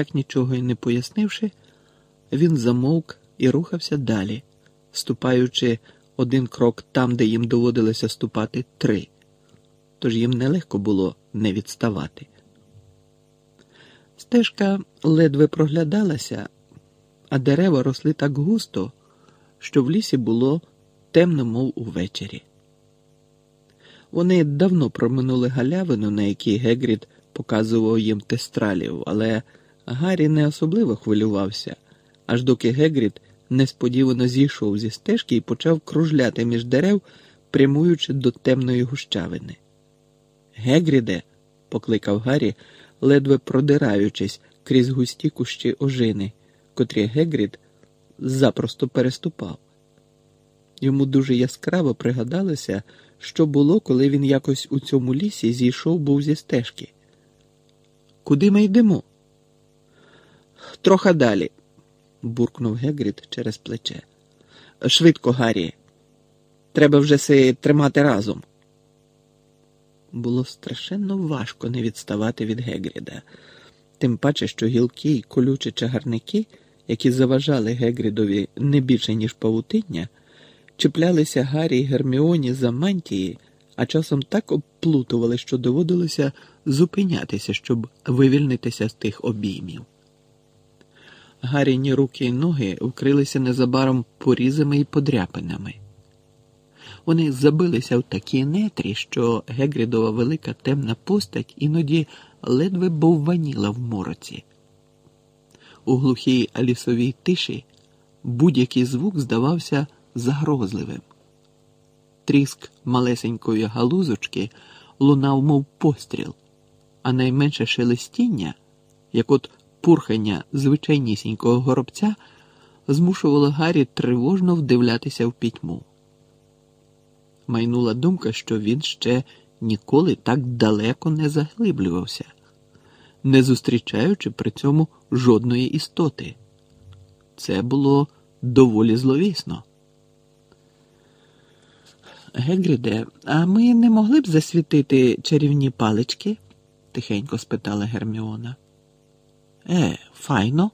Так нічого й не пояснивши, він замовк і рухався далі, ступаючи один крок там, де їм доводилося ступати три, тож їм нелегко було не відставати. Стежка ледве проглядалася, а дерева росли так густо, що в лісі було темно, мов увечері. Вони давно проминули галявину, на якій Гегрід показував їм тестралів, але Гаррі не особливо хвилювався, аж доки Гегрід несподівано зійшов зі стежки і почав кружляти між дерев, прямуючи до темної гущавини. Гегріде, покликав Гаррі, ледве продираючись крізь густі кущі ожини, котрі Гегрід запросто переступав. Йому дуже яскраво пригадалося, що було, коли він якось у цьому лісі зійшов був зі стежки. Куди ми йдемо? Троха далі, буркнув Гегрід через плече. Швидко, Гаррі. Треба вже си тримати разом. Було страшенно важко не відставати від Гегріда, тим паче, що гілки й колючі чагарники, які заважали Гегрідові не більше, ніж павутиння, чіплялися Гаррі й Герміоні за мантії, а часом так обплутували, що доводилося зупинятися, щоб вивільнитися з тих обіймів. Гарріні руки й ноги вкрилися незабаром порізами і подряпинами. Вони забилися в такі нетрі, що Гегрідова велика темна постать іноді ледве бовваніла в мороці. У глухій лісовій тиші будь-який звук здавався загрозливим. Тріск малесенької галузочки лунав, мов постріл, а найменше шелестіння, як от пурхання звичайнісінького горобця, змушувало Гаррі тривожно вдивлятися в пітьму. Майнула думка, що він ще ніколи так далеко не заглиблювався, не зустрічаючи при цьому жодної істоти. Це було доволі зловісно. Гегріде, а ми не могли б засвітити чарівні палички? тихенько спитала Герміона. Е, файно,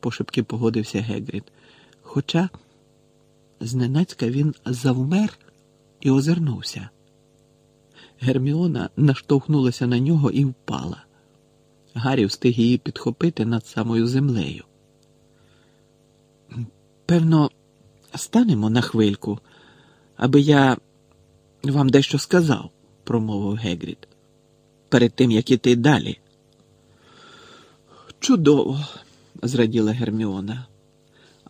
пошепки погодився Гегрід. Хоча зненацька він завмер і озирнувся. Герміона наштовхнулася на нього і впала. Гаррі встиг її підхопити над самою землею. Певно, станемо на хвильку, аби я вам дещо сказав, промовив Гегрід. Перед тим, як іти далі. Чудово, зраділа Герміона,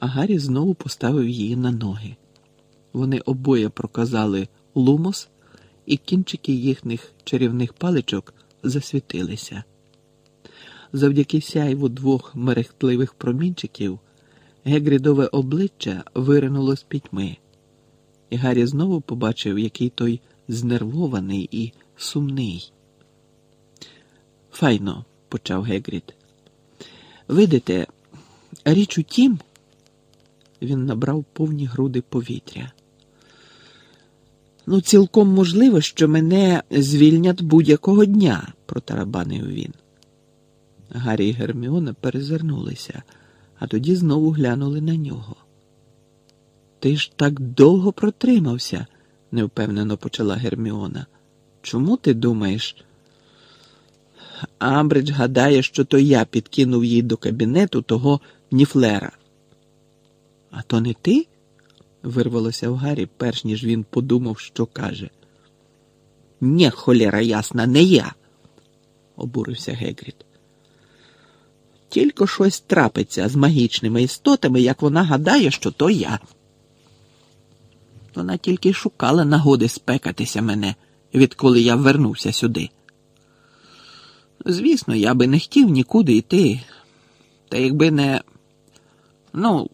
а Гаррі знову поставив її на ноги. Вони обоє проказали лумос, і кінчики їхніх чарівних паличок засвітилися. Завдяки сяйву двох мерехтливих промінчиків Гегрідове обличчя виринуло з пітьми, і Гаррі знову побачив, який той знервований і сумний. Файно, почав Гегрід. Видите, річ у тім, він набрав повні груди повітря. Ну, цілком можливо, що мене звільнять будь-якого дня, протарабанив він. Гаррі і Герміона перезирнулися, а тоді знову глянули на нього. Ти ж так довго протримався, невпевнено почала Герміона. Чому ти думаєш? Амбридж гадає, що то я підкинув їй до кабінету того Ніфлера. А то не ти? вирвалося в Гаррі, перш ніж він подумав, що каже. Нє, холєра ясна, не я, обурився Гегрід. Тільки щось трапиться з магічними істотами, як вона гадає, що то я. Вона тільки шукала нагоди спекатися мене, відколи я вернувся сюди. Звісно, я би не хотів нікуди йти, та якби не, ну,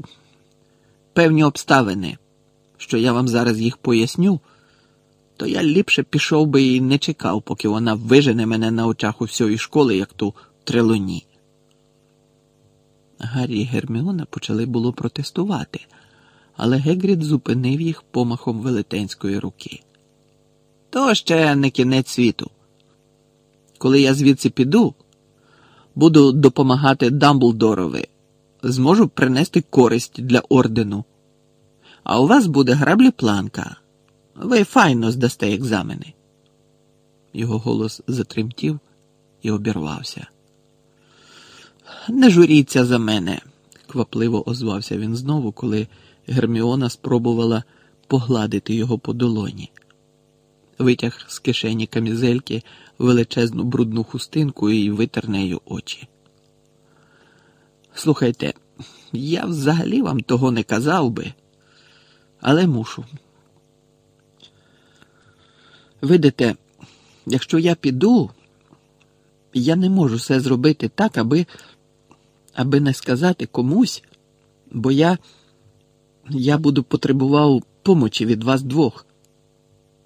певні обставини, що я вам зараз їх поясню, то я ліпше пішов би і не чекав, поки вона вижене мене на очах усієї школи, як ту трелоні. Гаррі і Герміона почали було протестувати, але Гегрід зупинив їх помахом велетенської руки. То ще не кінець світу. Коли я звідси піду, Буду допомагати Дамблдорові. Зможу принести користь для ордену. А у вас буде граблі планка. Ви файно здасте екзамени. Його голос затремтів і обірвався. Не журіться за мене, квапливо озвався він знову, коли Герміона спробувала погладити його по долоні. Витяг з кишені камізельки величезну брудну хустинку і витер нею очі. Слухайте, я взагалі вам того не казав би, але мушу. Видите, якщо я піду, я не можу все зробити так, аби аби не сказати комусь, бо я я буду потребував помочі від вас двох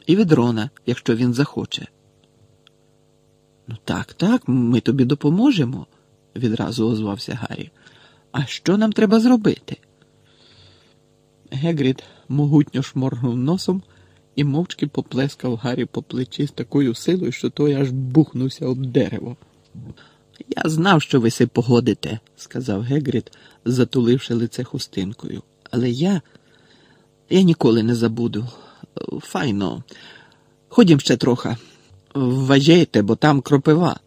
і від Рона, якщо він захоче. Ну, так, так, ми тобі допоможемо, відразу озвався Гаррі. А що нам треба зробити? Гегрід могутньо шморгнув носом і мовчки поплескав Гаррі по плечі з такою силою, що той аж бухнувся об дерево. Я знав, що ви се погодите, сказав Гегрід, затуливши лице хустинкою. Але я Я ніколи не забуду. Файно. Ходім ще трохи. Вважайте, бо там кропива.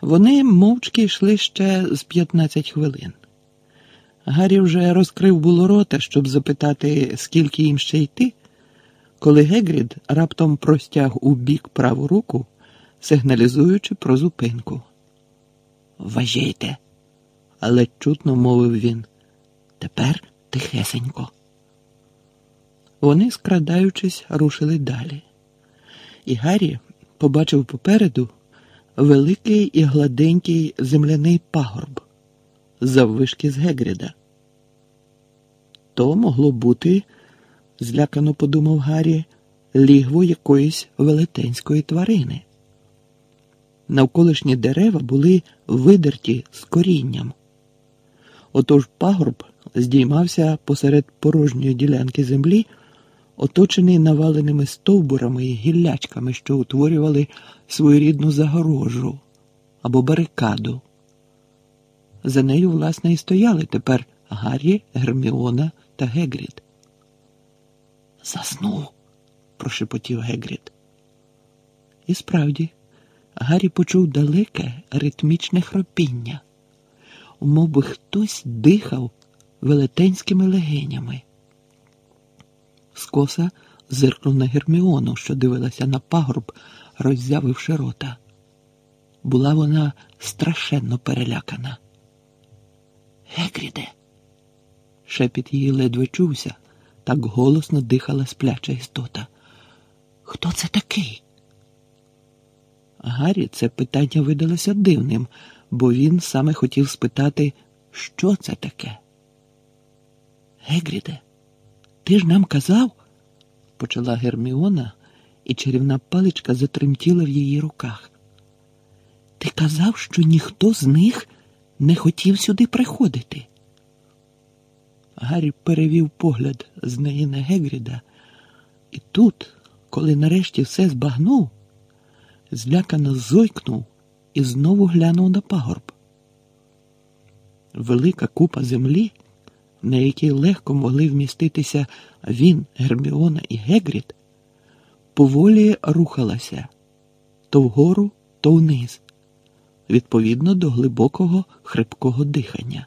Вони мовчки йшли ще з 15 хвилин. Гаррі вже розкрив було рота, щоб запитати, скільки їм ще йти, коли Гегрід раптом простяг у бік праву руку, сигналізуючи про зупинку. Вважайте, але чутно мовив він. Тепер тихесенько. Вони, скрадаючись, рушили далі, і Гаррі побачив попереду великий і гладенький земляний пагорб заввишки з Гегріда. То могло бути, злякано подумав Гаррі, лігво якоїсь велетенської тварини. Навколишні дерева були видерті з корінням. Отож пагорб здіймався посеред порожньої ділянки землі, оточений наваленими стовбурами і гіллячками, що утворювали своєрідну загорожу або барикаду. За нею, власне, і стояли тепер Гаррі, Герміона та Гегрід. Заснув, прошепотів Гегрід. І справді, Гаррі почув далеке ритмічне хропіння, мов би хтось дихав велетенськими легенями. Скоса зиркнув на Герміону, що дивилася на пагорб, роззявивши рота. Була вона страшенно перелякана. Гекріде. Шепіт її ледве чувся, так голосно дихала спляча істота. Хто це такий? Гаррі це питання видалося дивним, бо він саме хотів спитати, що це таке. Гегріде, ти ж нам казав, почала Герміона, і чарівна паличка затремтіла в її руках. Ти казав, що ніхто з них не хотів сюди приходити. Гаррі перевів погляд з неї на Гегріда, і тут, коли нарешті все збагнув, злякано зойкнув і знову глянув на пагорб. Велика купа землі на якій легко могли вміститися він, Герміона і Гегрід, поволі рухалася то вгору, то вниз, відповідно до глибокого хрипкого дихання.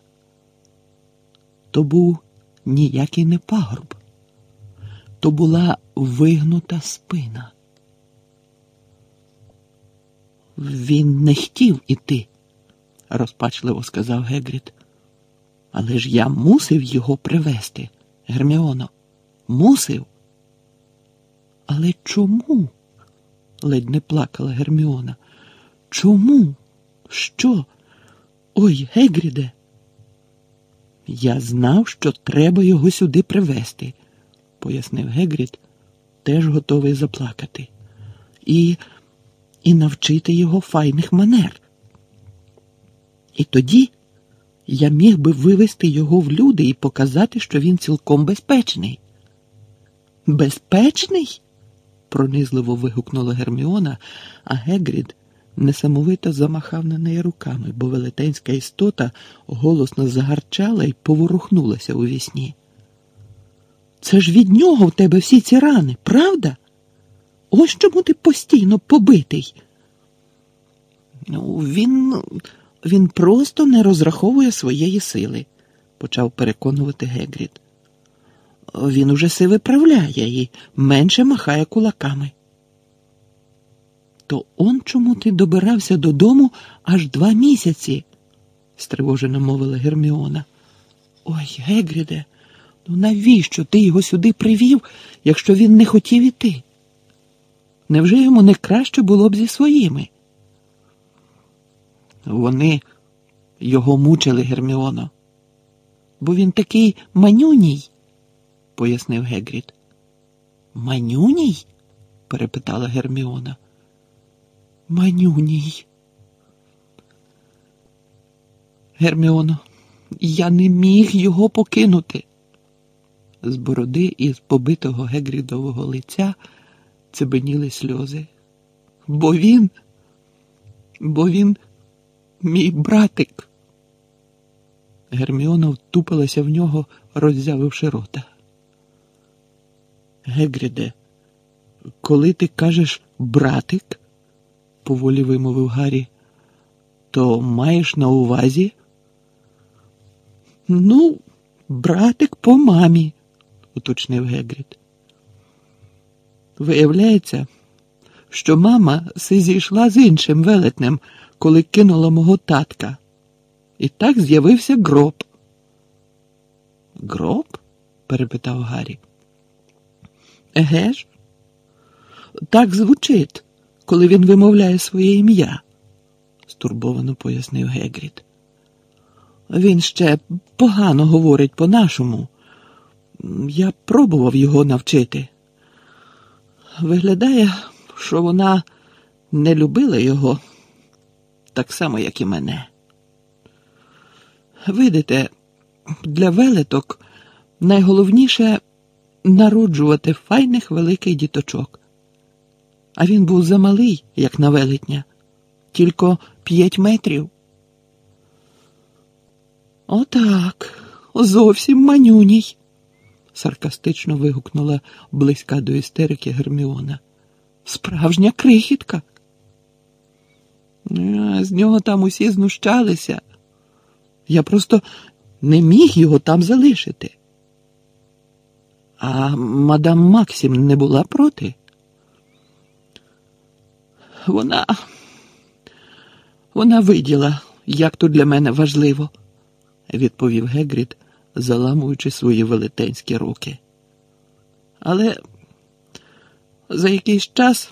То був ніякий не пагорб, то була вигнута спина. Він не хотів іти, розпачливо сказав Гегрід. Але ж я мусив його привезти, Герміоно. Мусив. Але чому? ледь не плакала Герміона. Чому? Що? Ой, Гегріде. Я знав, що треба його сюди привезти, пояснив Гегрід, теж готовий заплакати. І і навчити його файних манер. І тоді я міг би вивести його в люди і показати, що він цілком безпечний. Безпечний? пронизливо вигукнула Герміона, а Гегрід несамовито замахав на неї руками, бо велетенська істота голосно загарчала і поворухнулася у вісні. Це ж від нього в тебе всі ці рани, правда? Ось чому ти постійно побитий. Ну, він він просто не розраховує своєї сили, почав переконувати Гегрід. Він уже си виправляє і менше махає кулаками. То он чому ти добирався додому аж два місяці? стривожено мовила Герміона. Ой, Гегріде, ну навіщо ти його сюди привів, якщо він не хотів іти? Невже йому не краще було б зі своїми? Вони його мучили, Герміоно, бо він такий манюній, пояснив Гегрід. Манюній? перепитала Герміона. Манюній. Герміоно, я не міг його покинути. З бороди і з побитого Гегрідового лиця цебеніли сльози. Бо він, бо він мій братик. Герміона втупилася в нього, роззявивши рота. Гегріде, коли ти кажеш братик, поволі вимовив Гаррі, то маєш на увазі? Ну, братик по мамі, уточнив Гегрід. Виявляється, що мама зійшла з іншим велетнем, коли кинула мого татка. І так з'явився гроб. Гроб? перепитав Гаррі. Еге ж? Так звучить, коли він вимовляє своє ім'я, стурбовано пояснив Гегрід. Він ще погано говорить по-нашому. Я пробував його навчити. Виглядає, що вона не любила його так само, як і мене. Видите, для велеток найголовніше народжувати файних великих діточок. А він був замалий, як на велетня, тільки п'ять метрів. Отак, зовсім манюній, саркастично вигукнула близька до істерики Герміона. Справжня крихітка. З нього там усі знущалися. Я просто не міг його там залишити. А мадам Максим не була проти. Вона вона виділа, як тут для мене важливо, відповів Гегрід, заламуючи свої велетенські руки. Але за якийсь час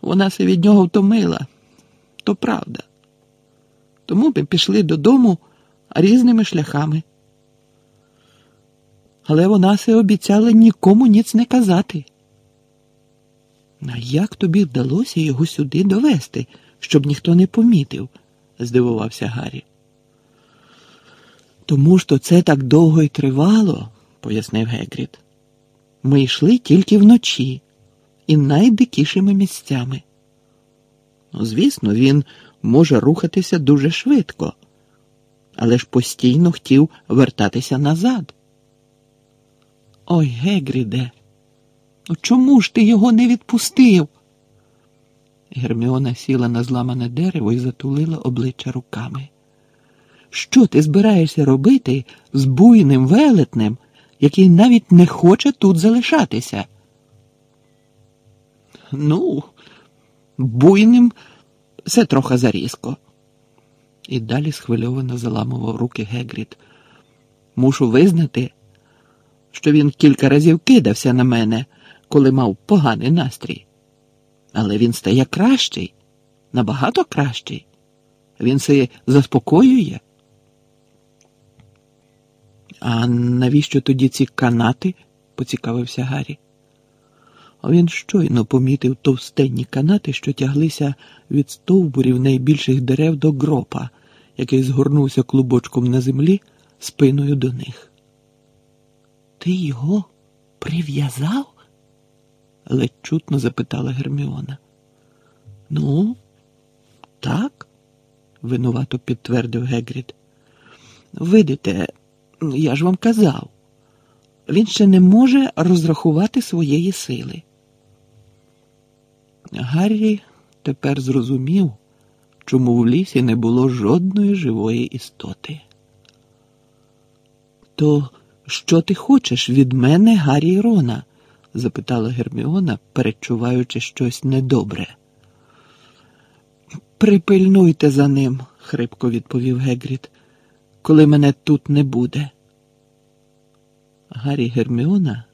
вона се від нього втомила, то правда. Тому ми пішли додому різними шляхами. Але вона се обіцяла нікому ніц не казати. А як тобі вдалося його сюди довести, щоб ніхто не помітив? здивувався Гаррі. Тому що це так довго й тривало, пояснив Гегрід. Ми йшли тільки вночі і найдикішими місцями. Звісно, він може рухатися дуже швидко, але ж постійно хотів вертатися назад. Ой, Гегріде, ну чому ж ти його не відпустив? Герміона сіла на зламане дерево і затулила обличчя руками. Що ти збираєшся робити з буйним велетнем, який навіть не хоче тут залишатися? Ну, буйним це трохи зарізко. І далі схвильовано заламував руки Гегрід. Мушу визнати, що він кілька разів кидався на мене, коли мав поганий настрій. Але він стає кращий, набагато кращий. Він се заспокоює. А навіщо тоді ці канати? поцікавився Гаррі. Він щойно помітив товстенні канати, що тяглися від стовбурів найбільших дерев до гропа, який згорнувся клубочком на землі спиною до них. Ти його прив'язав? ледь чутно запитала Герміона. Ну, Так, винувато підтвердив Гегрід. Видите, я ж вам казав, він ще не може розрахувати своєї сили. Гаррі тепер зрозумів, чому в лісі не було жодної живої істоти. То що ти хочеш від мене, Гаррі Рона? запитала Герміона, перечуваючи щось недобре. Припильнуйте за ним, хрипко відповів Гегрід, коли мене тут не буде. Гаррі Герміона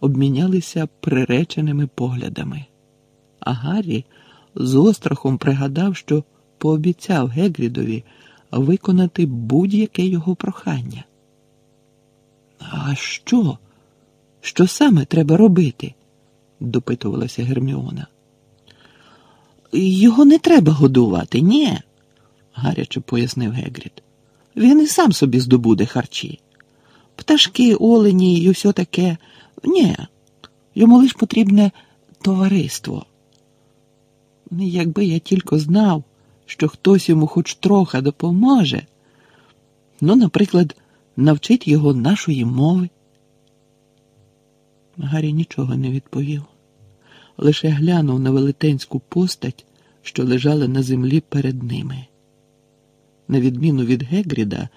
обмінялися приреченими поглядами, а Гаррі з острахом пригадав, що пообіцяв Гегрідові виконати будь-яке його прохання. А що? Що саме треба робити? допитувалася Герміона. Його не треба годувати, ні, гаряче пояснив Гегрід. Він і сам собі здобуде харчі. Пташки, олені і все таке. Ні, йому лиш потрібне товариство. Якби я тільки знав, що хтось йому хоч трохи допоможе, ну, наприклад, навчить його нашої мови. Гаррі нічого не відповів, лише глянув на велетенську постать, що лежала на землі перед ними. На відміну від Гегріда,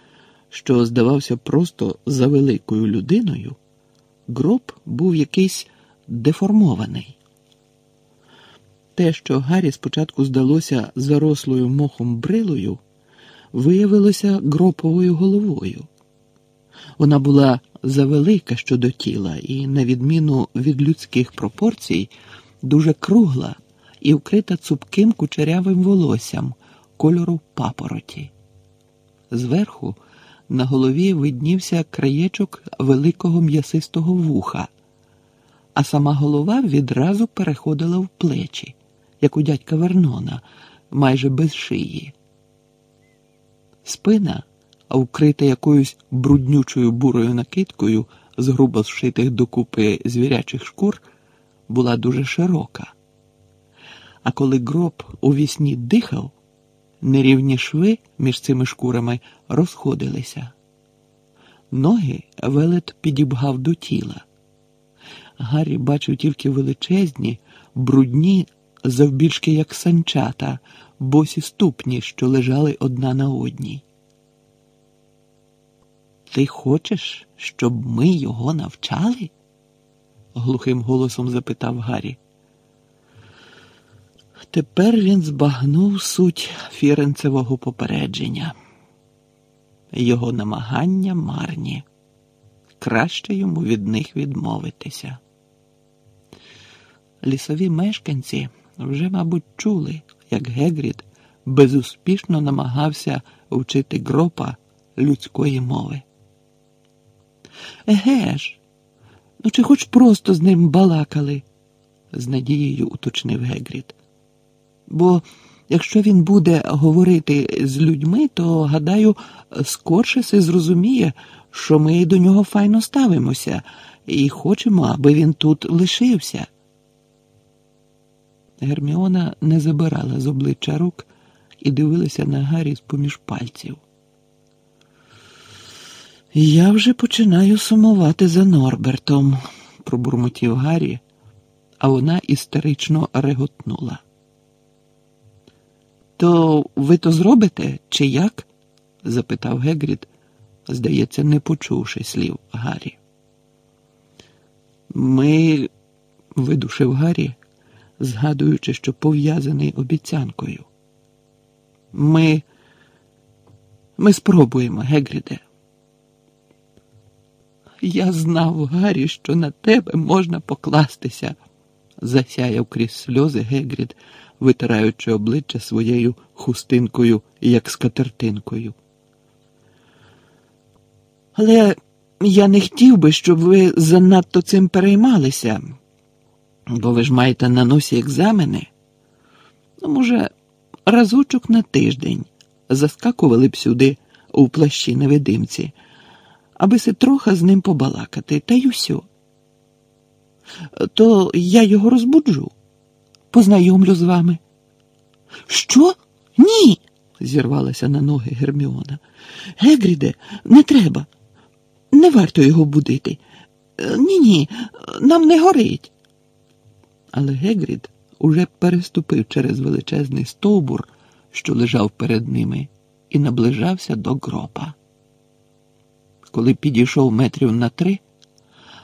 що здавався просто за великою людиною, гроб був якийсь деформований. Те, що Гаррі спочатку здалося зарослою мохом брилою, виявилося гроповою головою. Вона була завелика щодо тіла і, на відміну від людських пропорцій, дуже кругла і вкрита цупким кучерявим волоссям кольору папороті. Зверху на голові виднівся краєчок великого м'ясистого вуха, а сама голова відразу переходила в плечі, як у дядька Вернона, майже без шиї. Спина вкрита якоюсь бруднючою бурою накидкою з грубо зшитих докупи звірячих шкур, була дуже широка. А коли гроб у вісні дихав, нерівні шви між цими шкурами розходилися. Ноги велет підібгав до тіла. Гаррі бачив тільки величезні, брудні, завбільшки як санчата, босі ступні, що лежали одна на одній. Ти хочеш, щоб ми його навчали? глухим голосом запитав Гаррі. Тепер він збагнув суть фіренцевого попередження. Його намагання марні. Краще йому від них відмовитися. Лісові мешканці вже, мабуть, чули, як Гегрід безуспішно намагався вчити гропа людської мови. Еге ж, ну чи хоч просто з ним балакали, з надією уточнив Гегрід. Бо якщо він буде говорити з людьми, то, гадаю, скорше се зрозуміє, що ми до нього файно ставимося і хочемо, аби він тут лишився. Герміона не забирала з обличчя рук і дивилася на Гаррі з поміж пальців. Я вже починаю сумувати за Норбертом, пробурмотів Гаррі, а вона істерично реготнула. То ви то зробите, чи як? запитав Гегрід, здається, не почувши слів Гаррі. Ми, видушив Гаррі, згадуючи, що пов'язаний обіцянкою. Ми, Ми спробуємо, Гегріде. Я знав, Гаррі, що на тебе можна покластися, засяяв крізь сльози Гегрід, витираючи обличчя своєю хустинкою, як скатертинкою. Але я не хотів би, щоб ви занадто цим переймалися, бо ви ж маєте на носі екзамени. Ну, може, разочок на тиждень заскакували б сюди у плащі невидимці аби се трохи з ним побалакати, та й усьо. То я його розбуджу, познайомлю з вами. Що? Ні. зірвалася на ноги Герміона. Гегріде, не треба. Не варто його будити. Ні, ні, нам не горить. Але Гегрід уже переступив через величезний стовбур, що лежав перед ними, і наближався до гропа. Коли підійшов метрів на три,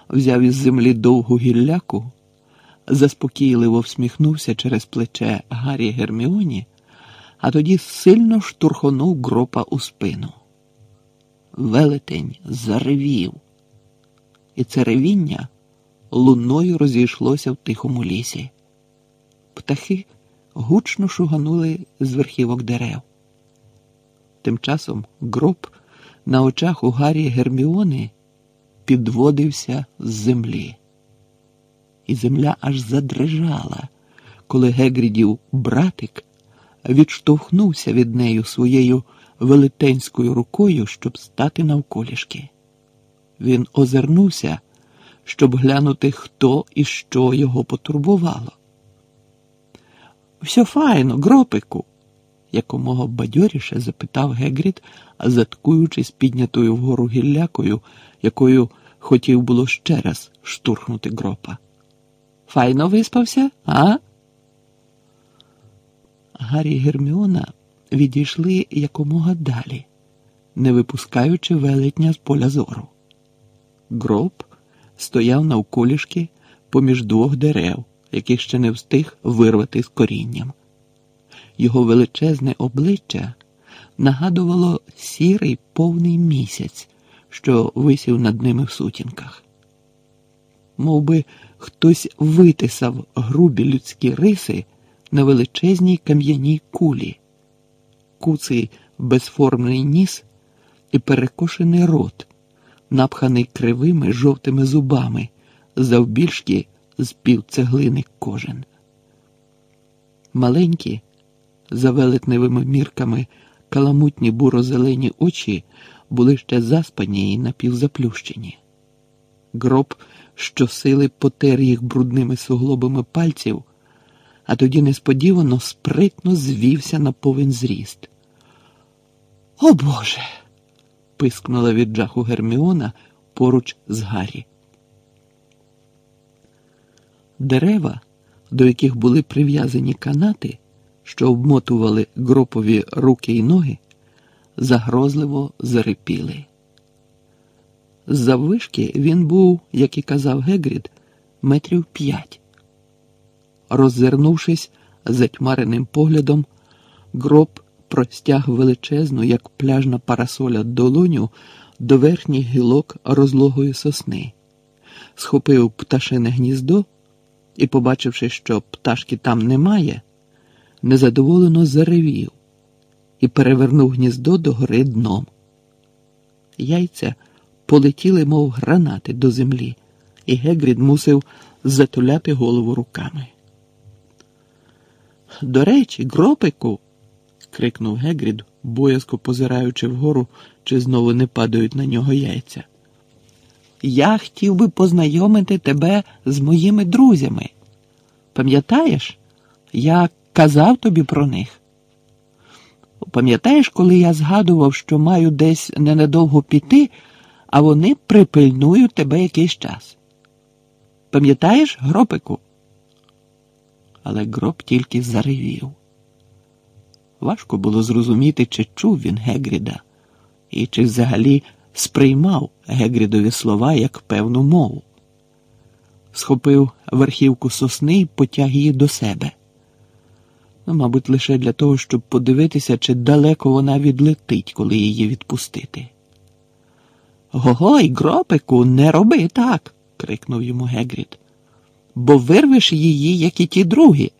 взяв із землі довгу гілляку, заспокійливо всміхнувся через плече Гаррі Герміоні, а тоді сильно штурхонув гропа у спину. Велетень заревів, і це ревіння луною розійшлося в тихому лісі. Птахи гучно шуганули з верхівок дерев. Тим часом гроб на очах у Гаррі Герміони підводився з землі. І земля аж задрижала, коли Гегрідів братик відштовхнувся від нею своєю велетенською рукою, щоб стати навколішки. Він озирнувся, щоб глянути, хто і що його потурбувало. Все файно, гропику, якомога бадьоріше запитав Гегрід, заткуючись піднятою вгору гіллякою, якою хотів було ще раз штурхнути гропа. Файно виспався, а? Гаррі Герміона відійшли якомога далі, не випускаючи велетня з поля зору. Гроб стояв навколішки поміж двох дерев, яких ще не встиг вирвати з корінням. Його величезне обличчя нагадувало сірий повний місяць, що висів над ними в сутінках. Мов би, хтось витисав грубі людські риси на величезній кам'яній кулі, куций безформний ніс і перекошений рот, напханий кривими жовтими зубами, завбільшки з півцеглини кожен. Маленькі, за велетневими мірками, каламутні буро-зелені очі були ще заспані і напівзаплющені. Гроб щосили потер їх брудними суглобами пальців, а тоді несподівано спритно звівся на повен зріст. О Боже! Пискнула від жаху Герміона поруч з Гаррі. Дерева, до яких були прив'язані канати, що обмотували гропові руки й ноги, загрозливо зарипіли. З заввишки він був, як і казав Гегрід, метрів п'ять. Роззирнувшись затьмареним поглядом, гроб простяг величезну, як пляжна парасоля долоню до верхніх гілок розлогої сосни, схопив пташине гніздо і, побачивши, що пташки там немає, незадоволено заревів і перевернув гніздо догори дном. Яйця полетіли, мов гранати до землі, і Гегрід мусив затуляти голову руками. До речі, гропику. Крикнув Гегрід, боязко позираючи вгору, чи знову не падають на нього яйця. Я хотів би познайомити тебе з моїми друзями. Пам'ятаєш, я казав тобі про них? Пам'ятаєш, коли я згадував, що маю десь ненадовго піти, а вони припильнують тебе якийсь час? Пам'ятаєш, гропику? Але гроб тільки заревів. Важко було зрозуміти, чи чув він Гегріда, і чи взагалі сприймав Гегрідові слова як певну мову. Схопив верхівку сосни і потяг її до себе. Ну, мабуть, лише для того, щоб подивитися, чи далеко вона відлетить, коли її відпустити. Гогой, гропику, не роби так, крикнув йому Гегрід, бо вирвеш її, як і ті другі.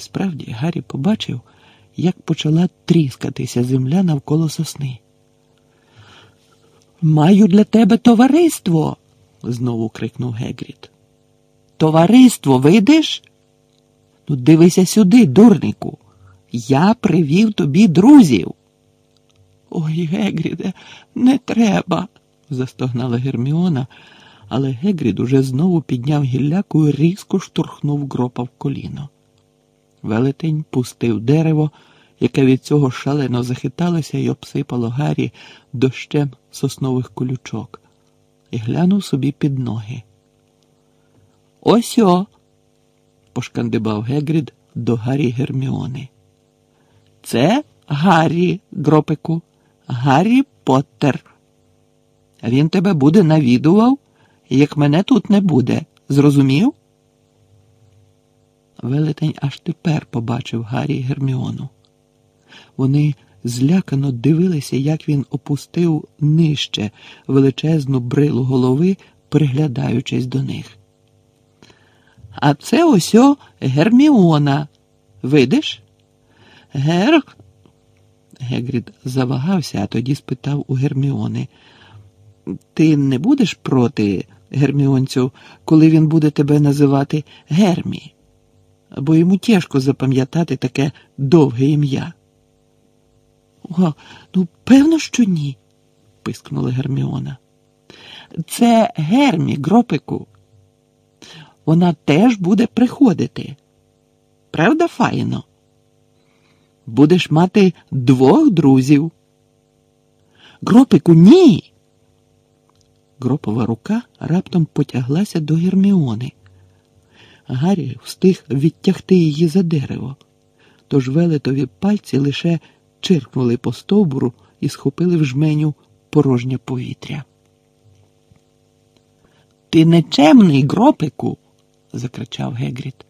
Справді Гаррі побачив, як почала тріскатися земля навколо сосни. Маю для тебе товариство, знову крикнув Гегрід. Товариство, видиш? Ну, дивися сюди, дурнику. Я привів тобі друзів. Ой, Гегріде, не треба, застогнала Герміона, але Гегрід уже знову підняв гілляку і різко штурхнув гропа в коліно. Велетень пустив дерево, яке від цього шалено захиталося і обсипало Гаррі дощем соснових колючок, і глянув собі під ноги. Ось о! пошкандибав Гегрід до Гаррі Герміони. Це Гаррі, гропику, Гаррі Поттер. Він тебе буде навідував, як мене тут не буде. Зрозумів? Велетень аж тепер побачив Гаррі Герміону. Вони злякано дивилися, як він опустив нижче величезну брилу голови, приглядаючись до них. А це ось Герміона. Видиш? Гер. Гегрід завагався, а тоді спитав у Герміони. Ти не будеш проти, Герміонцю, коли він буде тебе називати Гермі? Бо йому тяжко запам'ятати таке довге ім'я. О, ну, певно, що ні, пискнула Герміона. Це Гермі, гропику. Вона теж буде приходити. Правда, файно? Будеш мати двох друзів. Гропику, ні. Гропова рука раптом потяглася до Герміони. Гаррі встиг відтягти її за дерево, тож велетові пальці лише чиркнули по стовбуру і схопили в жменю порожнє повітря. Ти нечемний, гропику, закричав Гегріт,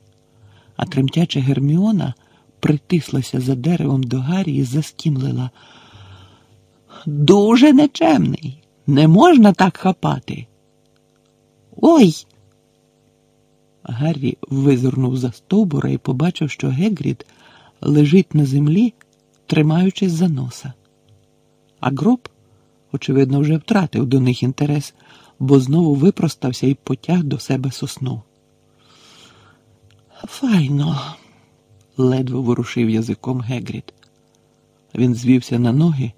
а тремтяча Герміона притислася за деревом до Гаррі і заскімлила. Дуже нечемний. Не можна так хапати. Ой. Гаррі визирнув за стовбура і побачив, що Гегрід лежить на землі, тримаючись за носа. А гроб, очевидно, вже втратив до них інтерес, бо знову випростався і потяг до себе сосну. Файно, ледве ворушив язиком Гегрід. Він звівся на ноги,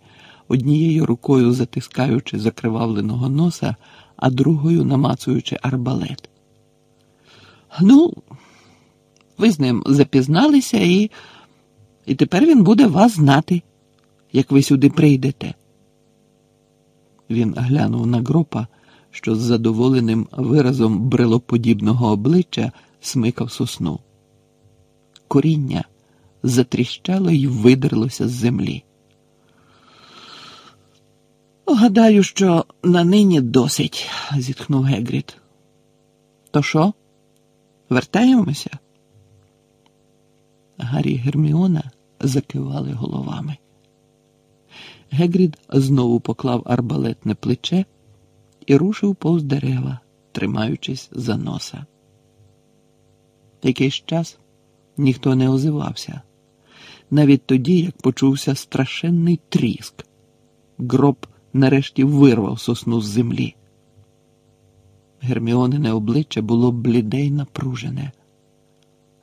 однією рукою затискаючи закривавленого носа, а другою намацуючи арбалет. Ну, ви з ним запізналися, і і тепер він буде вас знати, як ви сюди прийдете. Він глянув на гропа, що з задоволеним виразом брелоподібного обличчя смикав сосну. Коріння затріщало й видерлося з землі. Гадаю, що на нині досить, зітхнув Гегріт. То що? Вертаємося? Гаррі Герміона закивали головами. Гегрід знову поклав арбалет на плече і рушив повз дерева, тримаючись за носа. Якийсь час ніхто не озивався, навіть тоді, як почувся страшенний тріск. Гроб нарешті вирвав сосну з землі. Герміонине обличчя було бліде й напружене.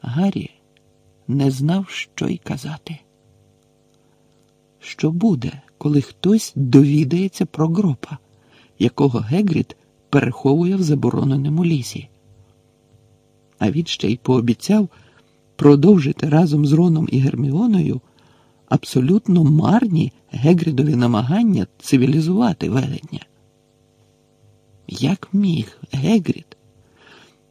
Гаррі не знав, що й казати. Що буде, коли хтось довідається про гропа, якого Гегріт переховує в забороненому лісі? А він ще й пообіцяв продовжити разом з Роном і Герміоною абсолютно марні Гегрідові намагання цивілізувати велетня. Як міг Гегрід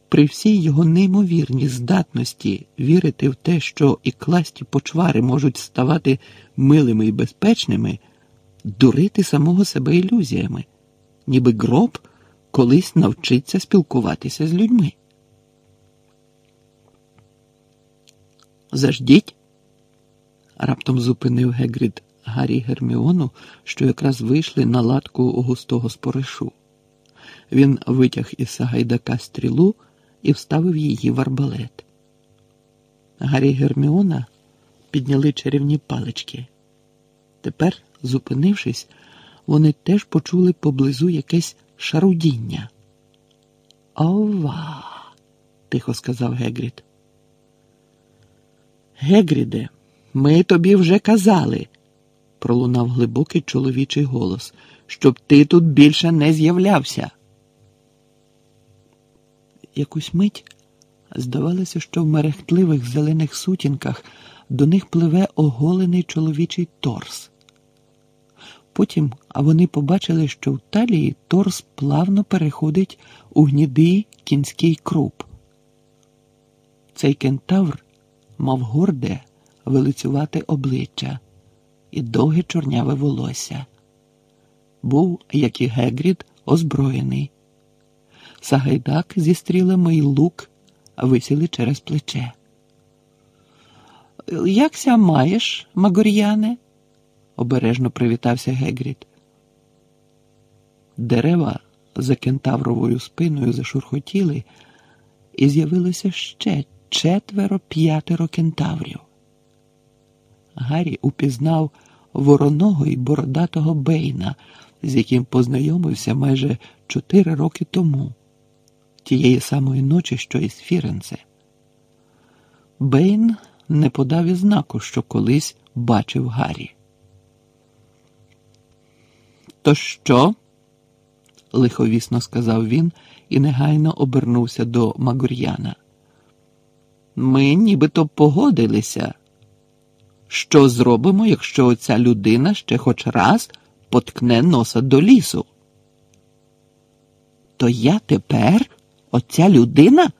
при всій його неймовірній здатності вірити в те, що і класті почвари можуть ставати милими і безпечними, дурити самого себе ілюзіями, ніби гроб колись навчиться спілкуватися з людьми? Заждіть, раптом зупинив Гегрід Гаррі Герміону, що якраз вийшли на латку густого споришу. Він витяг із Сагайдака стрілу і вставив її в арбалет. Гаррі Герміона підняли чарівні палички. Тепер, зупинившись, вони теж почули поблизу якесь шарудіння. Ова, тихо сказав Гегрід. Гегріде, ми тобі вже казали, пролунав глибокий чоловічий голос, щоб ти тут більше не з'являвся. Якусь мить Здавалося, що в мерехтливих зелених сутінках до них пливе оголений чоловічий торс. Потім вони побачили, що в талії торс плавно переходить у гнідий кінський круп. Цей кентавр мав горде, велицювате обличчя і довге чорняве волосся. Був, як і Гегрід, озброєний. Сагайдак зі стрілами й лук висіли через плече. Якся маєш, Магор'яне? обережно привітався Гегрід. Дерева за кентавровою спиною зашурхотіли, і з'явилося ще четверо п'ятеро кентаврів. Гаррі упізнав вороного і бородатого Бейна, з яким познайомився майже чотири роки тому, тієї самої ночі, що із Фіренце. Бейн не подав і знаку, що колись бачив Гаррі. То що? лиховісно сказав він і негайно обернувся до Магур'яна. Ми нібито погодилися. Що зробимо, якщо оця людина ще хоч раз поткне носа до лісу? То я тепер оця людина?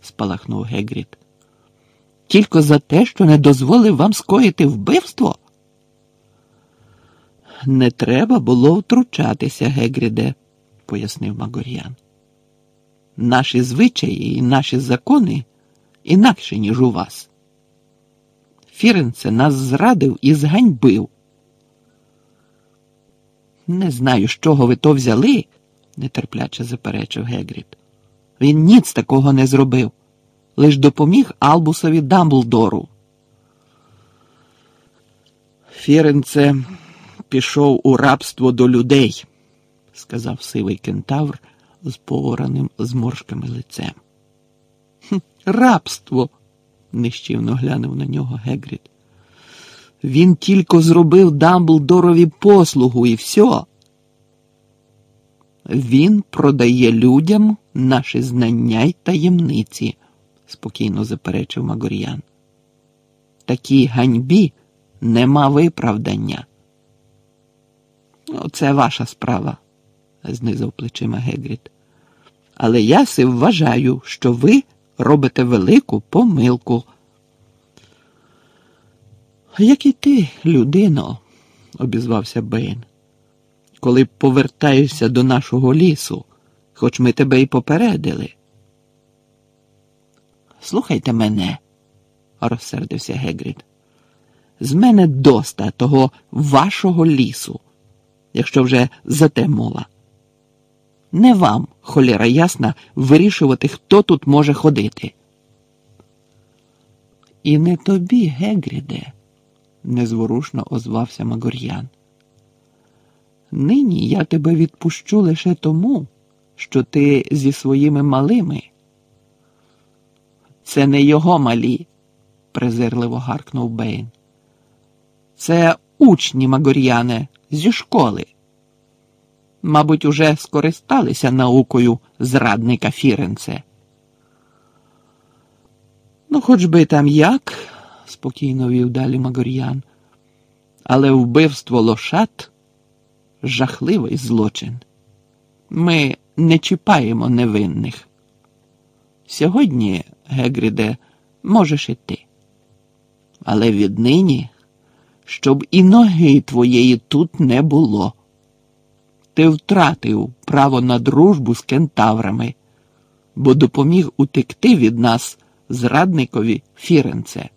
спалахнув Гегрід. Тільки за те, що не дозволив вам скоїти вбивство? Не треба було втручатися, Гегріде, пояснив Магор'ян. Наші звичаї і наші закони інакші, ніж у вас. Фіренце нас зрадив і зганьбив. Не знаю, з чого ви то взяли, нетерпляче заперечив Гегрід. Він ніц такого не зробив, лиш допоміг Албусові Дамблдору. Фіренце пішов у рабство до людей, сказав сивий кентавр з поораним зморшками лицем. «Хм, Рабство, нищівно глянув на нього Гегрід. Він тільки зробив Дамблдорові послугу і все. Він продає людям наші знання й таємниці, спокійно заперечив Магор'ян. Такій ганьбі нема виправдання. Це ваша справа, знизав плечима Гегрід. Але я си вважаю, що ви робите велику помилку. Як і ти, людино, обізвався Бейн, коли повертаєшся до нашого лісу, хоч ми тебе й попередили. Слухайте мене, розсердився Гегрід. З мене доста того вашого лісу, якщо вже за те мова. Не вам, холєра ясна, вирішувати, хто тут може ходити. І не тобі, Гегріде, незворушно озвався Магор'ян. Нині я тебе відпущу лише тому, що ти зі своїми малими. Це не його малі, презирливо гаркнув Бейн. Це учні Магор'яне зі школи мабуть, уже скористалися наукою зрадника Фіренце. Ну, хоч би там як, спокійно вів далі Магор'ян, але вбивство лошад жахливий злочин. Ми не чіпаємо невинних. Сьогодні, Гегріде, можеш іти. Але віднині, щоб і ноги твоєї тут не було ти втратив право на дружбу з кентаврами, бо допоміг утекти від нас зрадникові Фіренце.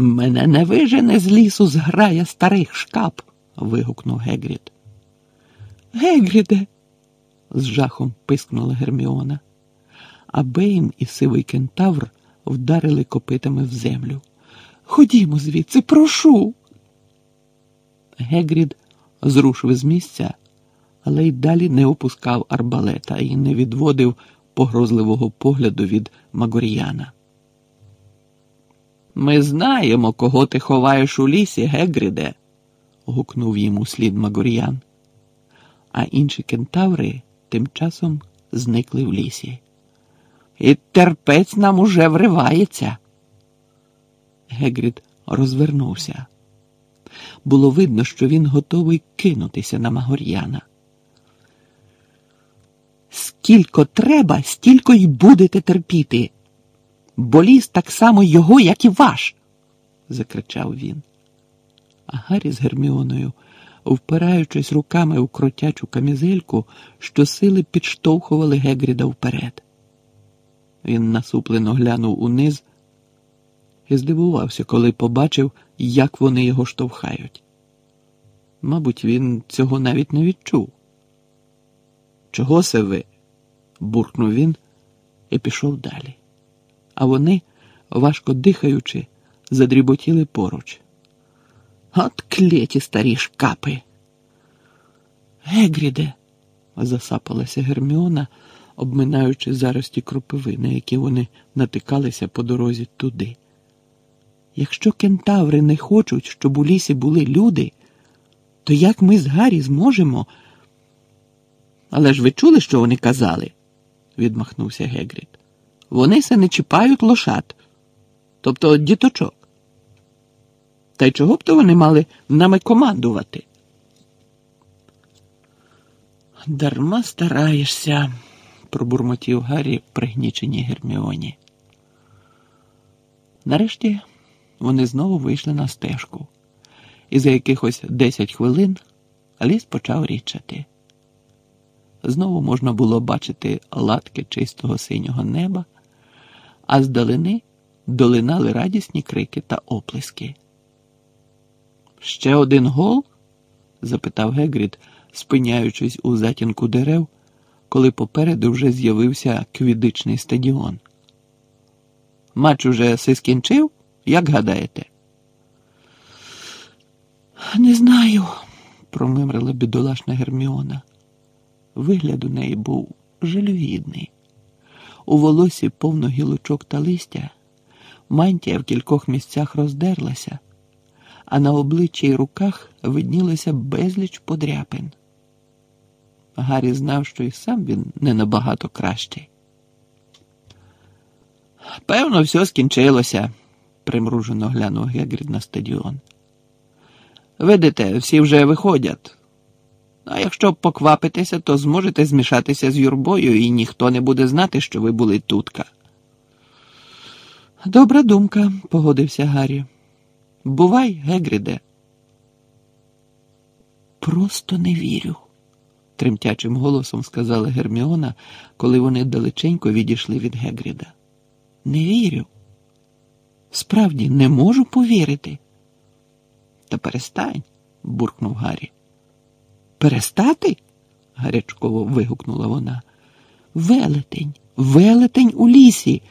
Мене не вижене з лісу зграя старих шкап. вигукнув Гегрід. Гегріде. з жахом пискнула Герміона. А Бейн і сивий кентавр вдарили копитами в землю. Ходімо звідси, прошу. Гегрід зрушив з місця, але й далі не опускав арбалета і не відводив погрозливого погляду від Магоріяна. Ми знаємо, кого ти ховаєш у лісі, Гегріде, гукнув йому слід Магоріян, а інші кентаври тим часом зникли в лісі. і терпець нам уже вривається. Гегрід розвернувся. Було видно, що він готовий кинутися на Магор'яна. Скільки треба, стільки й будете терпіти. Бо ліс так само його, як і ваш, закричав він. А Гаррі з Герміоною, впираючись руками у кротячу камізельку, щосили підштовхували Гегріда вперед. Він насуплено глянув униз і здивувався, коли побачив, як вони його штовхають. Мабуть, він цього навіть не відчув. Чого се ви? буркнув він і пішов далі. А вони, важко дихаючи, задріботіли поруч. От клеті старі шкапи. Гегріде, засапалася Герміона, обминаючи зарості кропиви, на які вони натикалися по дорозі туди. Якщо кентаври не хочуть, щоб у лісі були люди, то як ми з Гаррі зможемо? Але ж ви чули, що вони казали? відмахнувся Гегрід. Вони се не чіпають лошад, тобто діточок. Та й чого б то вони мали нами командувати? Дарма стараєшся, пробурмотів Гаррі пригніченій Герміоні. Нарешті вони знову вийшли на стежку, і за якихось десять хвилин ліс почав річати. Знову можна було бачити латки чистого синього неба, а здалини долинали радісні крики та оплески. Ще один гол? запитав Гегрід, спиняючись у затінку дерев, коли попереду вже з'явився квідичний стадіон. Матч уже си скінчив, як гадаєте? Не знаю, промимрила бідолашна Герміона. Вигляд у неї був жалюгідний. У волосі повно гілочок та листя, мантія в кількох місцях роздерлася, а на обличчі й руках виднілося безліч подряпин. Гаррі знав, що і сам він не набагато кращий. Певно, все скінчилося, примружено глянув Гегрід на стадіон. Видите, всі вже виходять. А якщо поквапитеся, то зможете змішатися з юрбою, і ніхто не буде знати, що ви були тутка. Добра думка, погодився Гаррі. Бувай, Гегріде. Просто не вірю, тремтячим голосом сказала Герміона, коли вони далеченько відійшли від Гегріда. Не вірю. Справді не можу повірити. Та перестань, буркнув Гаррі. Перестати? гарячково вигукнула вона. Велетень, велетень у лісі,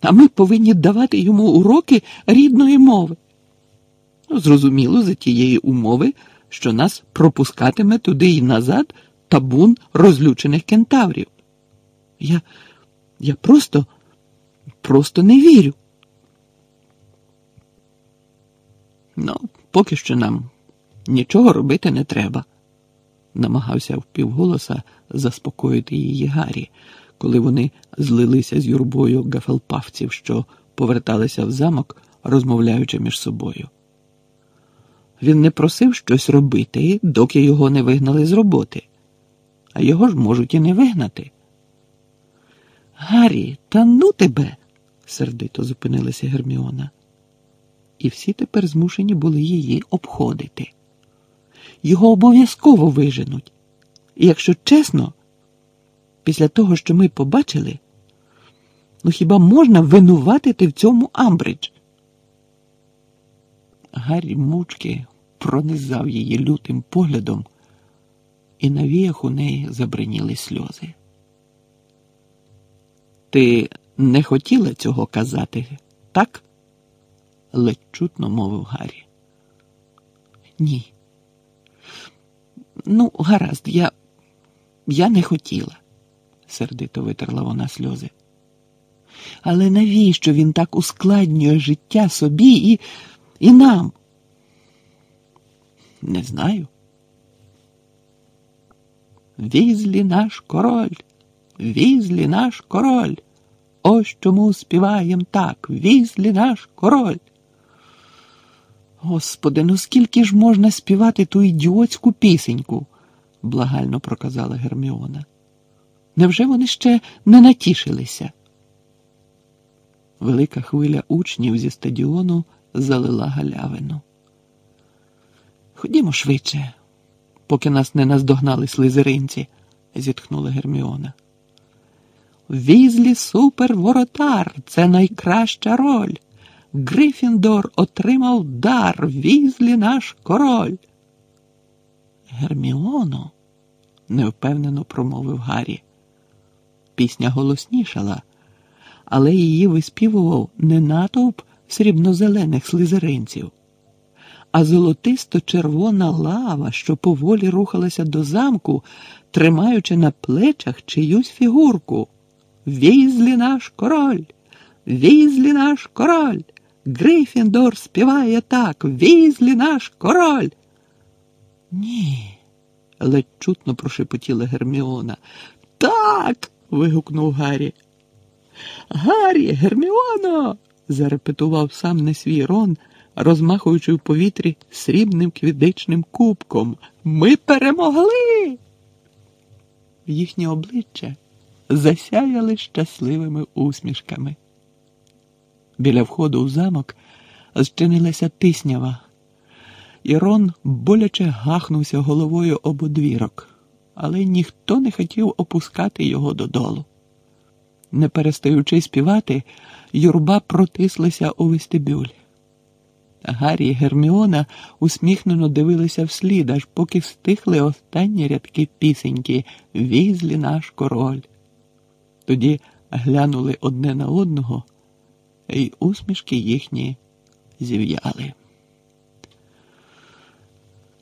а ми повинні давати йому уроки рідної мови. Ну, зрозуміло, за тієї умови, що нас пропускатиме туди і назад табун розлючених кентаврів. Я, Я просто, просто не вірю. Ну, поки що нам нічого робити не треба намагався впівголоса заспокоїти її Гаррі, коли вони злилися з юрбою гафелпавців, що поверталися в замок, розмовляючи між собою. Він не просив щось робити, доки його не вигнали з роботи, а його ж можуть і не вигнати. Гаррі, та ну тебе, сердито зупинилася Герміона. І всі тепер змушені були її обходити його обов'язково виженуть. І якщо чесно, після того, що ми побачили, ну хіба можна винуватити в цьому Амбридж? Гаррі мучки пронизав її лютим поглядом, і на віях у неї забриніли сльози. Ти не хотіла цього казати, так? ледь чутно мовив Гаррі. Ні. Ну, гаразд, я я не хотіла, сердито витерла вона сльози. Але навіщо він так ускладнює життя собі і, і нам? Не знаю. Візлі наш король, візлі наш король, Ось чому співаєм так. Візлі наш король. Господи, ну скільки ж можна співати ту ідіотську пісеньку? благально проказала Герміона. Невже вони ще не натішилися? Велика хвиля учнів зі стадіону залила галявину. Ходімо швидше, поки нас не наздогнали слизеринці, зітхнула Герміона. Візлі суперворотар це найкраща роль. Грифіндор отримав дар, візлі наш король. Герміоно, невпевнено промовив Гаррі. Пісня голоснішала, але її виспівував не натовп срібнозелених слизеринців, а золотисто-червона лава, що поволі рухалася до замку, тримаючи на плечах чиюсь фігурку. Візлі наш король, візлі наш король. Грифіндор співає так, візлі наш король. Ні, ледь чутно прошепотіла Герміона. Так. вигукнув Гаррі. Гаррі, Герміоно. зарепетував сам не свій рон, розмахуючи в повітрі срібним квідичним кубком. Ми перемогли. Їхнє обличчя засяяли щасливими усмішками. Біля входу у замок зчинилася тиснява, і Рон боляче гахнувся головою об одвірок, але ніхто не хотів опускати його додолу. Не перестаючи співати, юрба протислася у вестибюль. Гаррі і Герміона усміхнено дивилися вслід, аж поки стихли останні рядки пісеньки Візлі наш король. Тоді глянули одне на одного, і усмішки їхні зів'яли.